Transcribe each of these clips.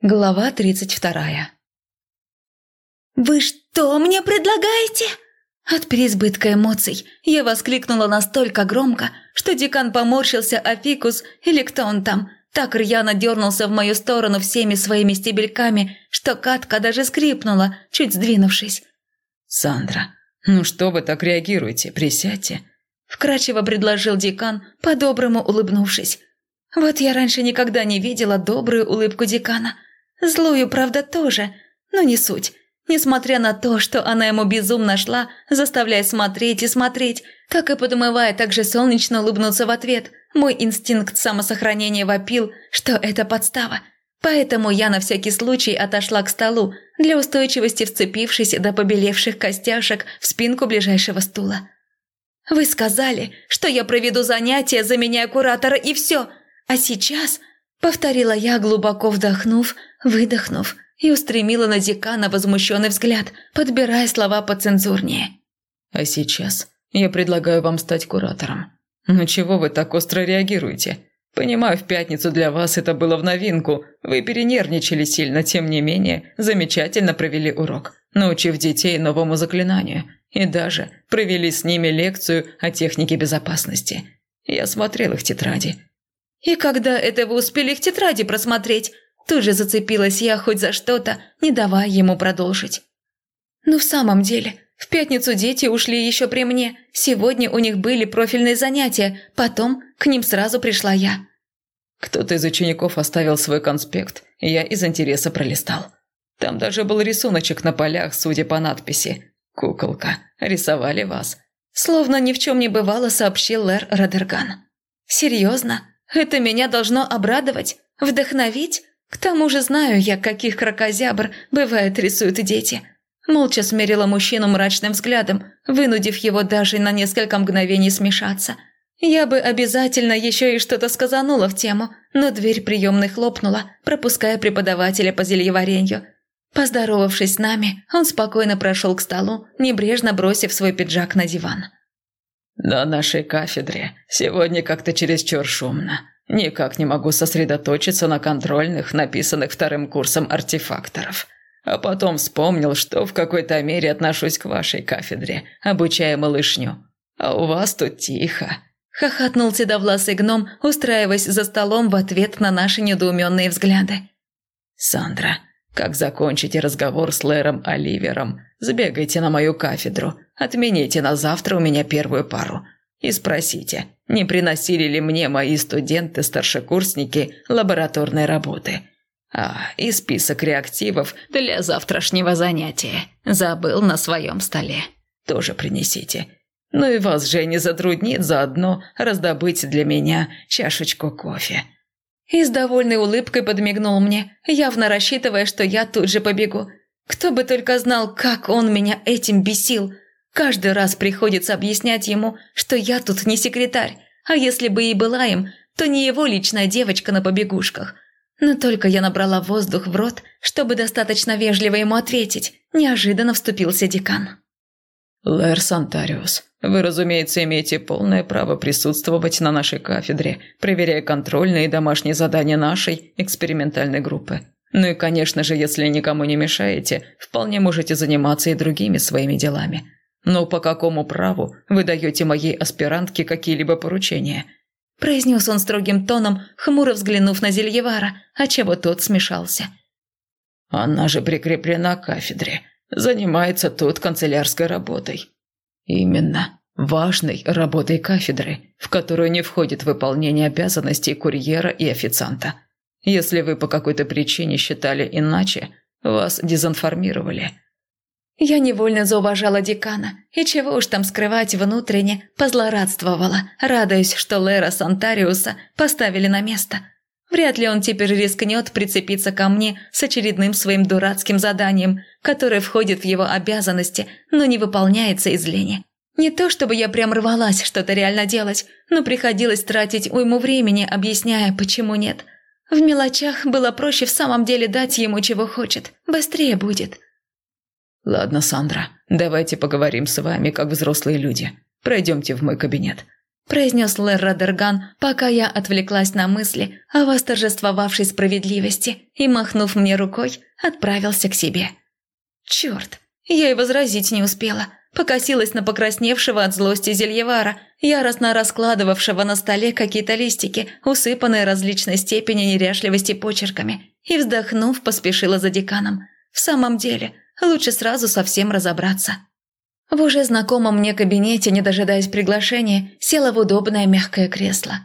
Глава тридцать вторая. «Вы что мне предлагаете?» От переизбытка эмоций я воскликнула настолько громко, что декан поморщился, а фикус, или кто он там, так рьяно дернулся в мою сторону всеми своими стебельками, что катка даже скрипнула, чуть сдвинувшись. «Сандра, ну что вы так реагируете? Присядьте», – вкрадчиво предложил декан, по-доброму улыбнувшись. Вот я раньше никогда не видела добрую улыбку декана – Злую, правда, тоже, но не суть. Несмотря на то, что она ему безумно шла, заставляя смотреть и смотреть, так и подмывая также солнечно улыбнуться в ответ, мой инстинкт самосохранения вопил, что это подстава. Поэтому я на всякий случай отошла к столу, для устойчивости вцепившись до побелевших костяшек в спинку ближайшего стула. «Вы сказали, что я проведу занятия, заменяя куратора, и все. А сейчас Повторила я, глубоко вдохнув, выдохнув и устремила на декана возмущенный взгляд, подбирая слова поцензурнее. «А сейчас я предлагаю вам стать куратором. Ну чего вы так остро реагируете? Понимаю, в пятницу для вас это было в новинку. Вы перенервничали сильно, тем не менее, замечательно провели урок, научив детей новому заклинанию. И даже провели с ними лекцию о технике безопасности. Я смотрел их тетради. «И когда это вы успели их тетради просмотреть?» Тут же зацепилась я хоть за что-то, не давая ему продолжить. «Ну в самом деле, в пятницу дети ушли еще при мне. Сегодня у них были профильные занятия, потом к ним сразу пришла я». Кто-то из учеников оставил свой конспект, и я из интереса пролистал. Там даже был рисуночек на полях, судя по надписи. «Куколка, рисовали вас». Словно ни в чем не бывало, сообщил Лэр Радерган. «Серьезно? Это меня должно обрадовать, вдохновить. К тому же знаю я, каких крокозябр бывает рисуют дети. Молча смерила мужчину мрачным взглядом, вынудив его даже на несколько мгновений смешаться. Я бы обязательно еще и что-то сказанула в тему, но дверь приемной хлопнула, пропуская преподавателя по зельеваренью. Поздоровавшись с нами, он спокойно прошел к столу, небрежно бросив свой пиджак на диван. «На нашей кафедре сегодня как-то чересчур шумно. Никак не могу сосредоточиться на контрольных, написанных вторым курсом артефакторов. А потом вспомнил, что в какой-то мере отношусь к вашей кафедре, обучая малышню. А у вас тут тихо». Хохотнул седовласый гном, устраиваясь за столом в ответ на наши недоуменные взгляды. «Сандра, как закончите разговор с Лэром Оливером, сбегайте на мою кафедру, отмените на завтра у меня первую пару и спросите, не приносили ли мне мои студенты-старшекурсники лабораторной работы. А, и список реактивов для завтрашнего занятия забыл на своем столе. Тоже принесите. Ну и вас же не затруднит заодно раздобыть для меня чашечку кофе. И с довольной улыбкой подмигнул мне, явно рассчитывая, что я тут же побегу. Кто бы только знал, как он меня этим бесил. Каждый раз приходится объяснять ему, что я тут не секретарь, а если бы и была им, то не его личная девочка на побегушках. Но только я набрала воздух в рот, чтобы достаточно вежливо ему ответить, неожиданно вступился декан. «Лэр Сантариус, вы, разумеется, имеете полное право присутствовать на нашей кафедре, проверяя контрольные и домашние задания нашей экспериментальной группы. Ну и, конечно же, если никому не мешаете, вполне можете заниматься и другими своими делами. Но по какому праву вы даете моей аспирантке какие-либо поручения?» Произнес он строгим тоном, хмуро взглянув на Зельевара, отчего тот смешался. «Она же прикреплена к кафедре, занимается тут канцелярской работой. Именно, важной работой кафедры, в которую не входит выполнение обязанностей курьера и официанта. Если вы по какой-то причине считали иначе, вас дезинформировали». Я невольно зауважала декана, и чего уж там скрывать внутренне, позлорадствовала, радуясь, что Лера Сантариуса поставили на место – Вряд ли он теперь рискнет прицепиться ко мне с очередным своим дурацким заданием, которое входит в его обязанности, но не выполняется из лени. Не то чтобы я прям рвалась что-то реально делать, но приходилось тратить уйму времени, объясняя, почему нет. В мелочах было проще в самом деле дать ему, чего хочет. Быстрее будет. «Ладно, Сандра, давайте поговорим с вами, как взрослые люди. Пройдемте в мой кабинет». произнес Лэр Радерган, пока я отвлеклась на мысли о восторжествовавшей справедливости и, махнув мне рукой, отправился к себе. Черт, я и возразить не успела. Покосилась на покрасневшего от злости Зельевара, яростно раскладывавшего на столе какие-то листики, усыпанные различной степени неряшливости почерками, и, вздохнув, поспешила за деканом. В самом деле, лучше сразу совсем разобраться. В уже знакомом мне кабинете, не дожидаясь приглашения, села в удобное мягкое кресло.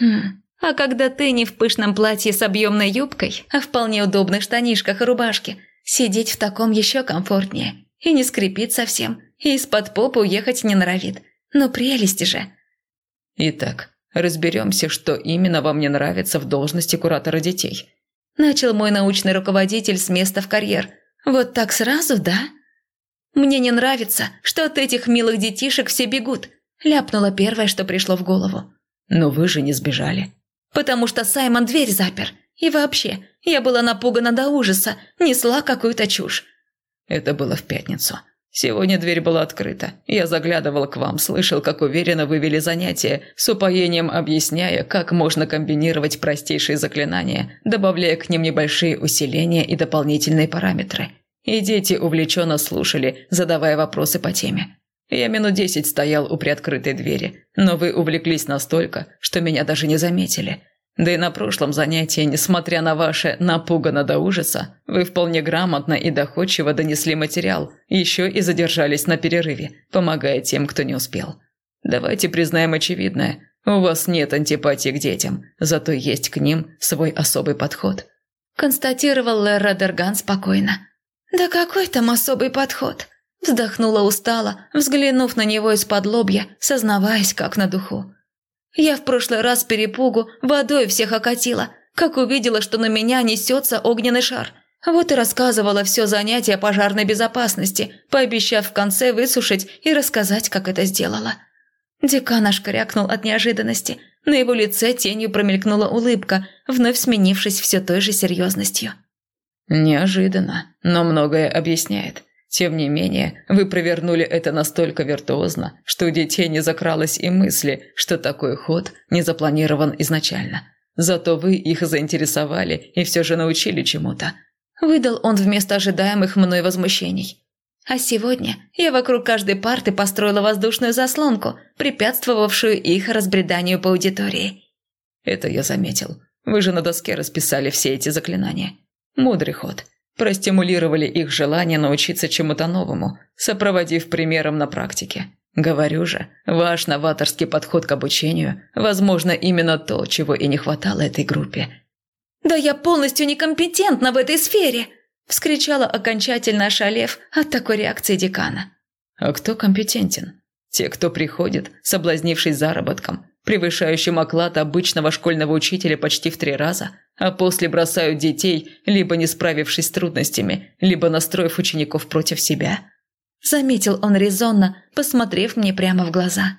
Хм, а когда ты не в пышном платье с объемной юбкой, а в вполне удобных штанишках и рубашке, сидеть в таком еще комфортнее. И не скрипит совсем, и из-под попы уехать не норовит. Ну прелести же. Итак, разберемся, что именно вам не нравится в должности куратора детей. Начал мой научный руководитель с места в карьер. Вот так сразу, да? «Мне не нравится, что от этих милых детишек все бегут», – ляпнула первое, что пришло в голову. «Но вы же не сбежали». «Потому что Саймон дверь запер. И вообще, я была напугана до ужаса, несла какую-то чушь». «Это было в пятницу. Сегодня дверь была открыта. Я заглядывал к вам, слышал, как уверенно вы вели занятия, с упоением объясняя, как можно комбинировать простейшие заклинания, добавляя к ним небольшие усиления и дополнительные параметры и дети увлеченно слушали, задавая вопросы по теме. Я минут десять стоял у приоткрытой двери, но вы увлеклись настолько, что меня даже не заметили. Да и на прошлом занятии, несмотря на ваше «напугано до ужаса», вы вполне грамотно и доходчиво донесли материал, еще и задержались на перерыве, помогая тем, кто не успел. Давайте признаем очевидное. У вас нет антипатии к детям, зато есть к ним свой особый подход. Констатировал Лэр Радерган спокойно. «Да какой там особый подход?» Вздохнула устало, взглянув на него из-под лобья, сознаваясь как на духу. Я в прошлый раз перепугу водой всех окатила, как увидела, что на меня несется огненный шар. Вот и рассказывала все занятие пожарной безопасности, пообещав в конце высушить и рассказать, как это сделала. Декан аж крякнул от неожиданности. На его лице тенью промелькнула улыбка, вновь сменившись все той же серьезностью. Неожиданно, но многое объясняет. Тем не менее, вы провернули это настолько виртуозно, что у детей не закралось и мысли, что такой ход не запланирован изначально. Зато вы их заинтересовали и все же научили чему-то. Выдал он вместо ожидаемых мной возмущений. А сегодня я вокруг каждой парты построила воздушную заслонку, препятствовавшую их разбреданию по аудитории. Это я заметил. Вы же на доске расписали все эти заклинания. Мудрый ход. Простимулировали их желание научиться чему-то новому, сопроводив примером на практике. Говорю же, ваш новаторский подход к обучению, возможно, именно то, чего и не хватало этой группе. «Да я полностью некомпетентна в этой сфере!» – вскричала окончательно ошалев от такой реакции декана. «А кто компетентен? Те, кто приходит, соблазнившись заработком, превышающим оклад обычного школьного учителя почти в три раза, а после бросают детей, либо не справившись с трудностями, либо настроив учеников против себя. Заметил он резонно, посмотрев мне прямо в глаза.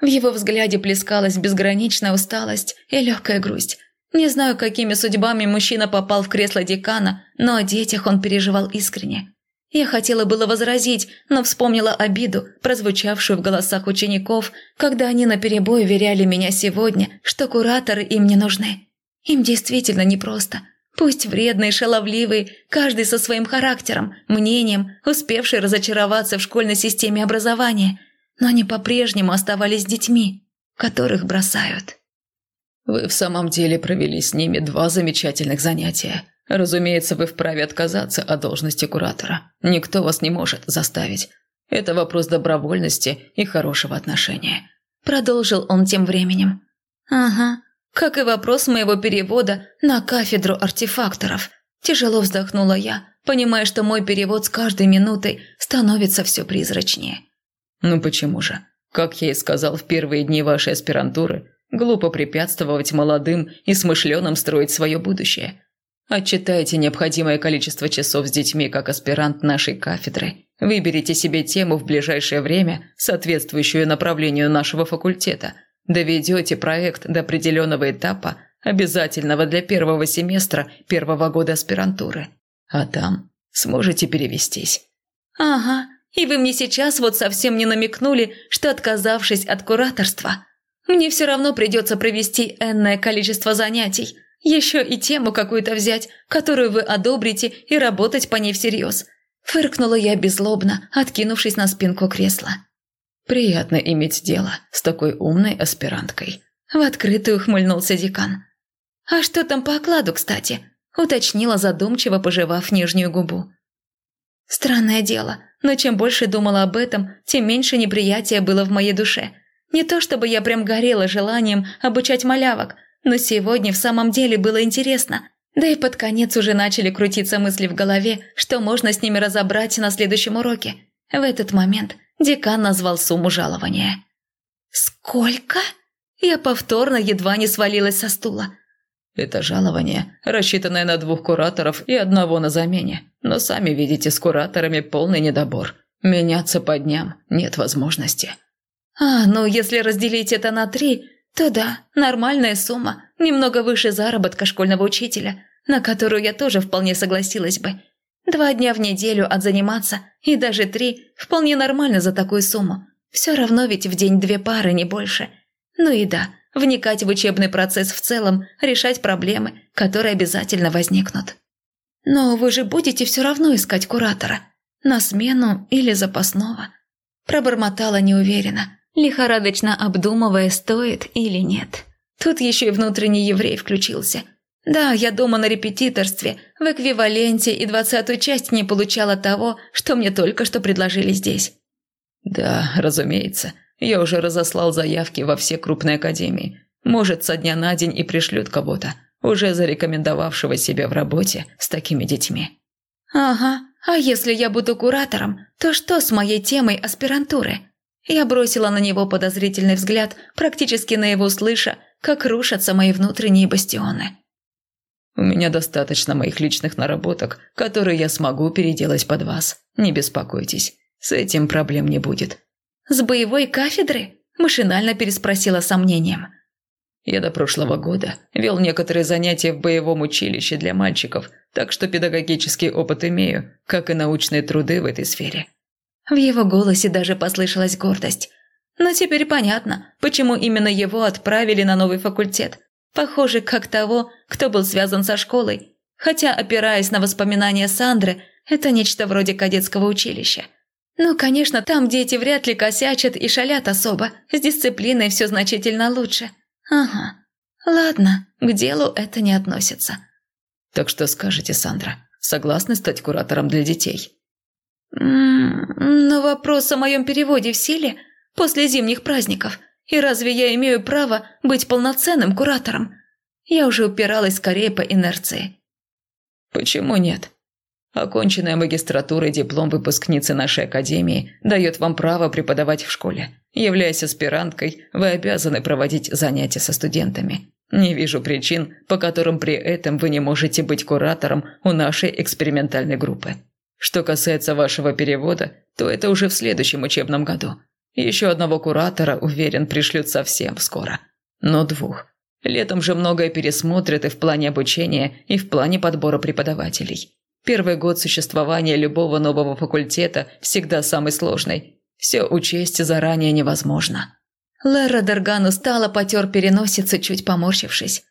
В его взгляде плескалась безграничная усталость и легкая грусть. Не знаю, какими судьбами мужчина попал в кресло декана, но о детях он переживал искренне. Я хотела было возразить, но вспомнила обиду, прозвучавшую в голосах учеников, когда они наперебой уверяли меня сегодня, что кураторы им не нужны. Им действительно непросто. Пусть вредные, шаловливые, каждый со своим характером, мнением, успевший разочароваться в школьной системе образования, но они по-прежнему оставались детьми, которых бросают. Вы в самом деле провели с ними два замечательных занятия. Разумеется, вы вправе отказаться от должности куратора. Никто вас не может заставить. Это вопрос добровольности и хорошего отношения. Продолжил он тем временем. Ага, как и вопрос моего перевода на кафедру артефакторов. Тяжело вздохнула я, понимая, что мой перевод с каждой минутой становится все призрачнее. Ну почему же? Как я и сказал в первые дни вашей аспирантуры, глупо препятствовать молодым и смышленым строить свое будущее. Отчитайте необходимое количество часов с детьми как аспирант нашей кафедры. Выберите себе тему в ближайшее время, соответствующую направлению нашего факультета. Доведете проект до определенного этапа, обязательного для первого семестра первого года аспирантуры. А там сможете перевестись. Ага, и вы мне сейчас вот совсем не намекнули, что отказавшись от кураторства. Мне все равно придется провести энное количество занятий. Еще и тему какую-то взять, которую вы одобрите, и работать по ней всерьез. Фыркнула я беззлобно, откинувшись на спинку кресла. «Приятно иметь дело с такой умной аспиранткой», – в открытую ухмыльнулся декан. «А что там по окладу, кстати?» – уточнила задумчиво, пожевав нижнюю губу. Странное дело, но чем больше думала об этом, тем меньше неприятия было в моей душе. Не то чтобы я прям горела желанием обучать малявок, но сегодня в самом деле было интересно. Да и под конец уже начали крутиться мысли в голове, что можно с ними разобрать на следующем уроке. В этот момент декан назвал сумму жалования. «Сколько?» Я повторно едва не свалилась со стула. Это жалование, рассчитанное на двух кураторов и одного на замене. Но сами видите, с кураторами полный недобор. Меняться по дням нет возможности. А, ну если разделить это на три, то да, нормальная сумма, немного выше заработка школьного учителя, на которую я тоже вполне согласилась бы. Два дня в неделю отзаниматься и даже три вполне нормально за такую сумму. Все равно ведь в день две пары, не больше. Ну и да, вникать в учебный процесс в целом, решать проблемы, которые обязательно возникнут. Но вы же будете все равно искать куратора. На смену или запасного. Пробормотала неуверенно, лихорадочно обдумывая, стоит или нет. Тут еще и внутренний еврей включился. Да, я дома на репетиторстве, в эквиваленте и двадцатую часть не получала того, что мне только что предложили здесь. Да, разумеется. Я уже разослал заявки во все крупные академии. Может, со дня на день и пришлют кого-то, уже зарекомендовавшего себя в работе с такими детьми. Ага, а если я буду куратором, то что с моей темой аспирантуры? Я бросила на него подозрительный взгляд, практически на его слыша, как рушатся мои внутренние бастионы. «У меня достаточно моих личных наработок, которые я смогу переделать под вас. Не беспокойтесь, с этим проблем не будет. «С боевой кафедры?» – машинально переспросила сомнением. «Я до прошлого года вел некоторые занятия в боевом училище для мальчиков, так что педагогический опыт имею, как и научные труды в этой сфере». В его голосе даже послышалась гордость. Но теперь понятно, почему именно его отправили на новый факультет. Похоже, как того, кто был связан со школой. Хотя, опираясь на воспоминания Сандры, это нечто вроде кадетского училища. Ну, конечно, там дети вряд ли косячат и шалят особо. С дисциплиной все значительно лучше. Ага. Ладно, к делу это не относится. Так что скажете, Сандра, согласны стать куратором для детей? Но вопрос о моем переводе в силе после зимних праздников. И разве я имею право быть полноценным куратором? Я уже упиралась скорее по инерции. Почему нет? Оконченная магистратура и диплом выпускницы нашей академии дает вам право преподавать в школе. Являясь аспиранткой, вы обязаны проводить занятия со студентами. Не вижу причин, по которым при этом вы не можете быть куратором у нашей экспериментальной группы. Что касается вашего перевода, то это уже в следующем учебном году. Еще одного куратора, уверен, пришлют совсем скоро. Но двух. Летом же многое пересмотрят и в плане обучения, и в плане подбора преподавателей. Первый год существования любого нового факультета всегда самый сложный. Все учесть заранее невозможно. Лера Дерган устало потер переносицу, чуть поморщившись.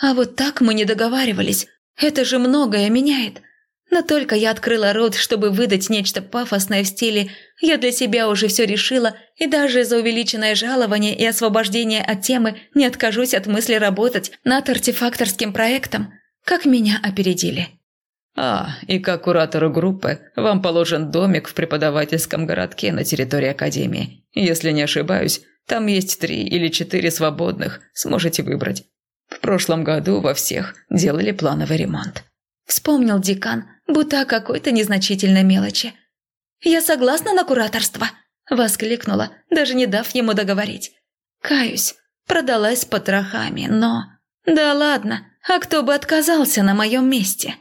А вот так мы не договаривались. Это же многое меняет. Но только я открыла рот, чтобы выдать нечто пафосное в стиле «я для себя уже все решила, и даже за увеличенное жалование и освобождение от темы не откажусь от мысли работать над артефакторским проектом», как меня опередили. А, и как куратору группы вам положен домик в преподавательском городке на территории Академии. Если не ошибаюсь, там есть три или четыре свободных, сможете выбрать. В прошлом году во всех делали плановый ремонт. Вспомнил декан, будто о какой-то незначительной мелочи. «Я согласна на кураторство», – воскликнула, даже не дав ему договорить. «Каюсь, продалась потрохами, но...» «Да ладно, а кто бы отказался на моем месте?»